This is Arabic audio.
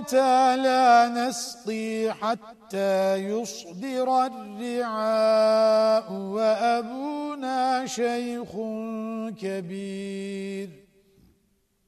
قالتا لا نسقي حتى يصدر الرعاء وأبونا شيخ كبير.